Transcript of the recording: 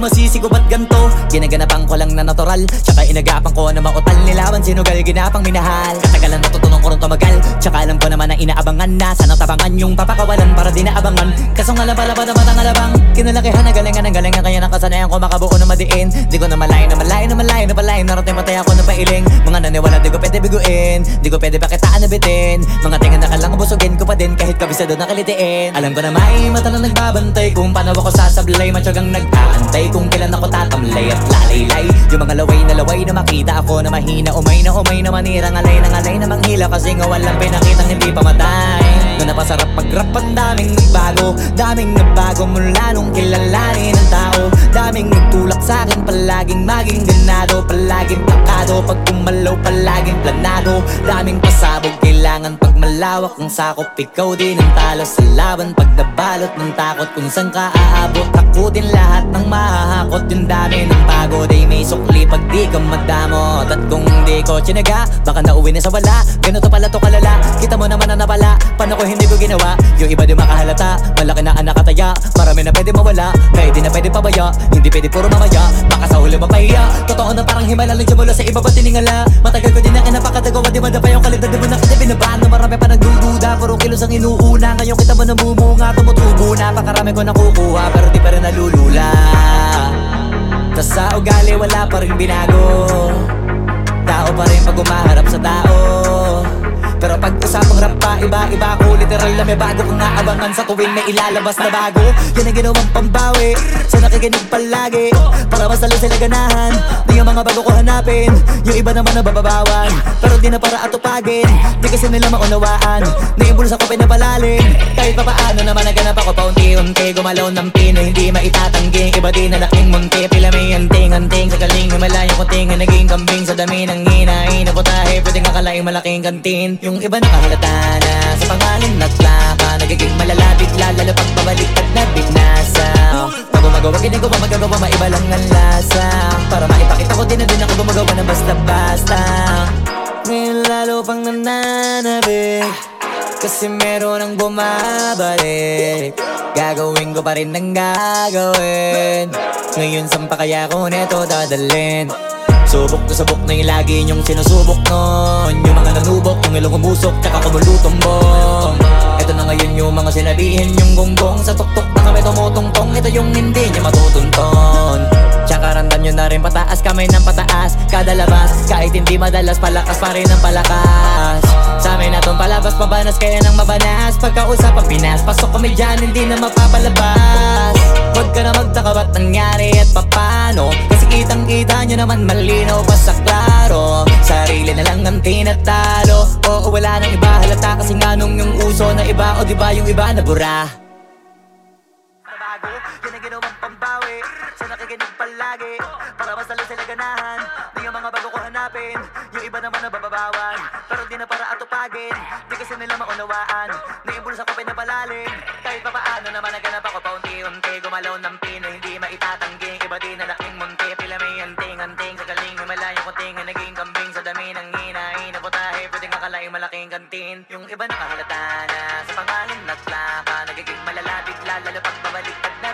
pagsisisi ko ba't ganto Ginaganapan ko lang na natural. Tsaka inagapan ko na mautal. Nilaban sinugal ginapang minahal. Katagalan natutunan ko rin tumagal Tsaka alam ko naman na inaabangan na. Sana tabangan yung papakawalan para di naabangan Kaso nga pa naman ang alabang. Kinalakihan na galingan ang galingan Kaya nakasanayan ko makabuo na madiin. Di ko na malayo na malayo na malayo na palayo Narating matay ako na pailing. Mga naniwala di ko pwede biguin. Di ko pwede pakitaan na bitin. Mga tinga na kalang busugin ko pa din Kahit kabisado na kalitiin. Alam ko na may mata na nagbabantay Kung paano ako sasablay. Matyagang nag-aantay Kung kailan ako tatamlay at lalaylay Yung mga laway na laway na makita ako na mahina Umay na umay na manira Ngalay na ngalay na manghila Kasi nga walang pinakitang hindi pamatay Na napasarap mag-rap ang daming nagbago. Daming nagbago mula nung kilalanin ang tao. Daming nagtulak sa akin Palaging maging ganado. Palaging plakado Pag kumalaw palaging planado. Daming pasabog Kailangan pag malawak ang sakop. Ikaw din ang talo sa laban Pag nabalot ng takot. Kung saan ka aabot Ako din lahat ng mahahakot. Yung dami ng pagod ay di ka madamot At kung di ko tsinaga Baka nauwi na sa wala. Ganito pala to kalala Kita mo naman na napala Paano ko hindi ko ginawa? Yung iba di makahalata Malaki na anak kataya Marami na pwede mawala Kaya di na pwede pabaya. Hindi pwede puro mamaya Baka sa huli mapahiya. Totoo na parang himala Lang mula sa iba ba tiningala? Matagal ko din na kinapakatagawa Di madapa yung kalidad Di mo na kita binabaan Na marami pa nagdududa Puro kilos ang inuuna. Ngayon kita mo namumunga Tumutubo na. Pakarami ko nakukuha Pero di pa rin nalulula Tas sa ugali wala pa rin binago. Tao pa rin pag umaharap sa tao. Pero pag usapang rap pa, iba-iba ko Literal na may bago kong naabangan sa tuwing may ilalabas na bago. Yan ang ginawang pambawi Sa nakikinig palagi. Para mas lalo sila ganahan Di yung mga bago ko hanapin. Yung iba naman nabababawan Pero di na para atupagin. Di kasi nila maunawaan Naimbulsa ko pinapalalim. Kahit pa paano naman naganap ako paunti-unti Gumalaw ng pino, hindi maitatanggi. Iba din na laking munti Pila may anting-anting Sa galing malayo kunting Naging kambing. Sa dami ng hinahin Na putahe, pwedeng akalaing malaking kantin. Yung iba nakahalata na Sa pangalan na plaka Nagiging malalapit lalo pag babaliktad na binasa Pag gumagawa, ginagawa, magagawa Maiba lang ang lasa. Para maipakita ko din na din ako gumagawa ng basta-basta. Ngayon lalo pang nananabik kasi meron ang bumabalik. Gagawin ko pa rin ang gagawin. Ngayon saan pa kaya ko neto dadalhin? Subok na subok na yung lagi niyong sinusubok nun Yung mga nanubok, yung ilong umusok, tsaka kumulutumbong Ito na ngayon yung mga sinabihin yung gonggong Sa tuktok na kami tumutungtong, ito yung hindi niya matutunton Tsaka ramdam nyo na rin pataas kamay ng pataas Kada labas, kahit hindi madalas Palakas pa rin ang palakas Sa amin na tong palabas Pabanas kaya nang mabanas. Pagkausap ang Pinas Pasok kami dyan, hindi na mapapalabas. Huwag ka na magtaka ba't nangyari at papano. Kasi kitang kita nyo naman malinaw pa sa klaro? Sarili na lang ang tinatalo. Oo wala nang iba halata Kasi nga nung yung uso na iba. O diba yung iba na bura atupagin Di kasi nila maunawaan. Naimbulsa ko pinapalalim Kahit pa paano naman naganap ako paunti-unti Gumalaw ng pino. Hindi maitatanggi Iba din na laking munti. Pila may anting-anting Sa galing malayo kunting Naging kambing. Sa dami ng hinahin Na putahe pwedeng akalaing malaking kantin. Yung iba nakahalata na Sa pangalan na plaka Nagiging malalapit lalo pag babaliktad na